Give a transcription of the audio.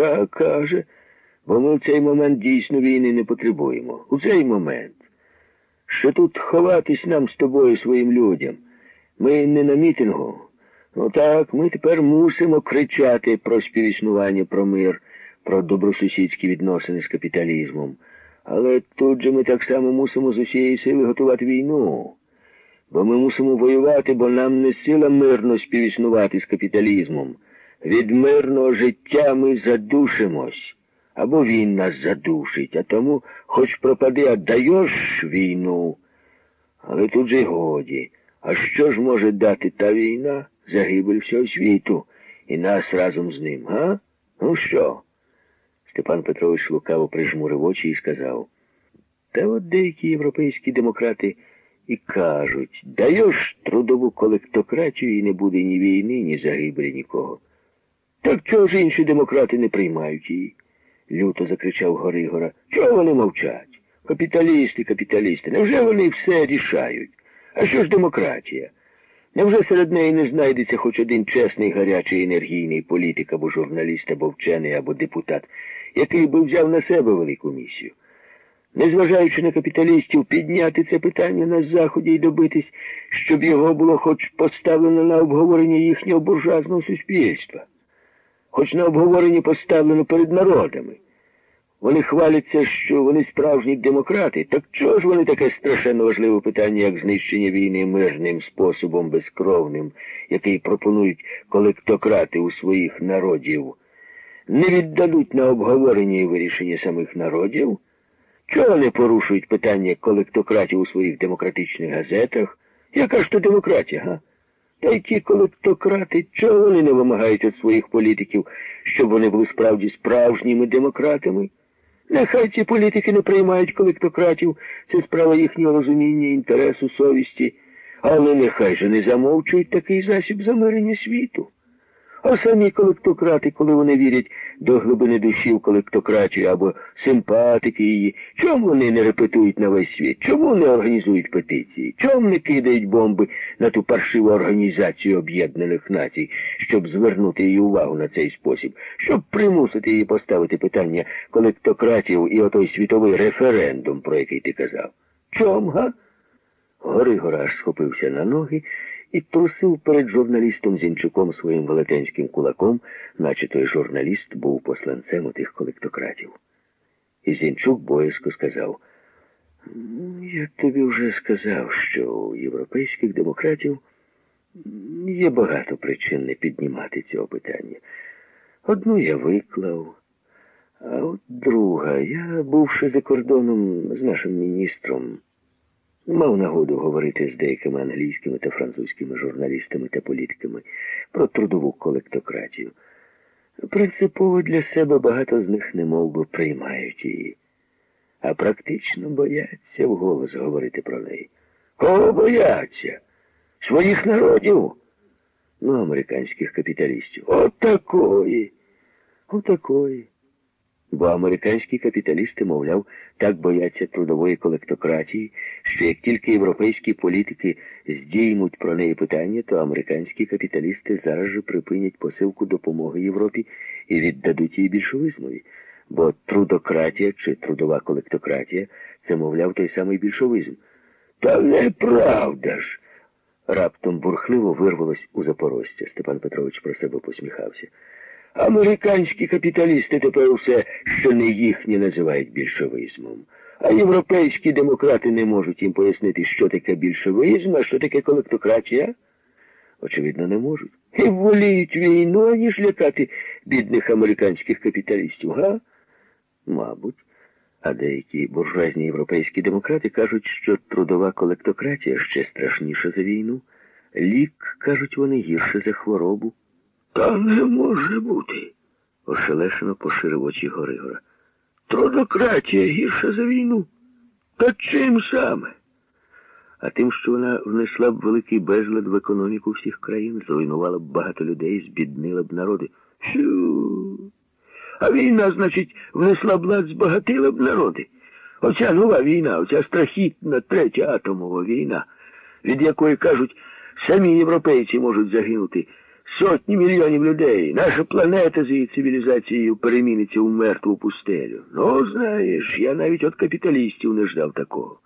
Так каже, бо ми в цей момент дійсно війни не потребуємо. У цей момент. Що тут ховатись нам з тобою своїм людям? Ми не на мітингу. Ну так, ми тепер мусимо кричати про співіснування, про мир, про добросусідські відносини з капіталізмом. Але тут же ми так само мусимо з усієї сили готувати війну. Бо ми мусимо воювати, бо нам не сила мирно співіснувати з капіталізмом. Від мирного життя ми задушимось. Або він нас задушить, а тому хоч пропади, а даєш війну. Але тут же годі. А що ж може дати та війна? Загибель всього світу і нас разом з ним, га? Ну що? Степан Петрович лукаво прижмурив очі і сказав. Та от деякі європейські демократи і кажуть, даєш трудову колектократію і не буде ні війни, ні загибелі нікого. Так чого ж інші демократи не приймають її? люто закричав Горигора. Чого вони мовчать? Капіталісти, капіталісти. Невже вони все рішають? А що ж демократія? Невже серед неї не знайдеться хоч один чесний, гарячий, енергійний політик або журналіст, або вчений, або депутат, який би взяв на себе велику місію? Незважаючи на капіталістів, підняти це питання на Заході і добитись, щоб його було хоч поставлено на обговорення їхнього буржуазного суспільства, хоч на обговоренні поставлено перед народами. Вони хваляться, що вони справжні демократи. Так чого ж вони таке страшенно важливе питання, як знищення війни мирним способом безкровним, який пропонують колектократи у своїх народів, не віддадуть на обговорення і вирішення самих народів? Чого не порушують питання колектократів у своїх демократичних газетах? Яка ж то демократія, га? Та й ті колектократи, чого вони не вимагають від своїх політиків, щоб вони були справді справжніми демократами? Нехай ці політики не приймають колектократів, це справа їхнього розуміння, інтересу, совісті, але нехай же не замовчують такий засіб замирення світу. А самі колектократи, коли вони вірять до глибини душі в колектократію або симпатики її, чому вони не репетують на весь світ? Чому не організують петиції? Чому не кидають бомби на ту паршиву організацію Об'єднаних Націй, щоб звернути її увагу на цей спосіб, щоб примусити її поставити питання колектократів і отой світовий референдум, про який ти казав? Чом, га? Горигора аж схопився на ноги і трусив перед журналістом Зінчуком своїм велетенським кулаком, наче той журналіст був посланцем у тих колектократів. І Зінчук боязко сказав, я тобі вже сказав, що у європейських демократів є багато причин не піднімати цього питання. Одну я виклав, а от друга, я, бувши за кордоном з нашим міністром, Мав нагоду говорити з деякими англійськими та французькими журналістами та політиками про трудову колектократію. Принципово для себе багато з них не би приймають її, а практично бояться вголос говорити про неї. Кого бояться? Своїх народів? Ну, американських капіталістів. Отакої. Отакої. Бо американські капіталісти, мовляв, так бояться трудової колектократії, що як тільки європейські політики здіймуть про неї питання, то американські капіталісти зараз же припинять посилку допомоги Європі і віддадуть її більшовизмові. Бо трудократія чи трудова колектократія це, мовляв, той самий більшовизм. Та неправда ж. Раптом бурхливо вирвалось у Запорожця. Степан Петрович про себе посміхався. Американські капіталісти тепер усе, що не їхнє, називають більшовизмом. А європейські демократи не можуть їм пояснити, що таке більшовизм, а що таке колектократія. Очевидно, не можуть. І воліють війну, аніж лякати бідних американських капіталістів, га? Мабуть. А деякі буржуазні європейські демократи кажуть, що трудова колектократія ще страшніша за війну. Лік, кажуть вони, гірше за хворобу. Та не може бути, ошелешено поширив очі Горигора. Трудократія гірша за війну. Та чим саме? А тим, що вона внесла б великий безлад в економіку всіх країн, зруйнувала б багато людей, збіднила б народи. Фю. А війна, значить, внесла б лад, збагатила б народи. Оця нова війна, оця страхітна третя атомова війна, від якої кажуть, самі європейці можуть загинути Сотні мільйонів людей. Наша планета з її цивілізацією переміниться у мертву пустелю. Ну, знаєш, я навіть від капіталістів не ждав такого.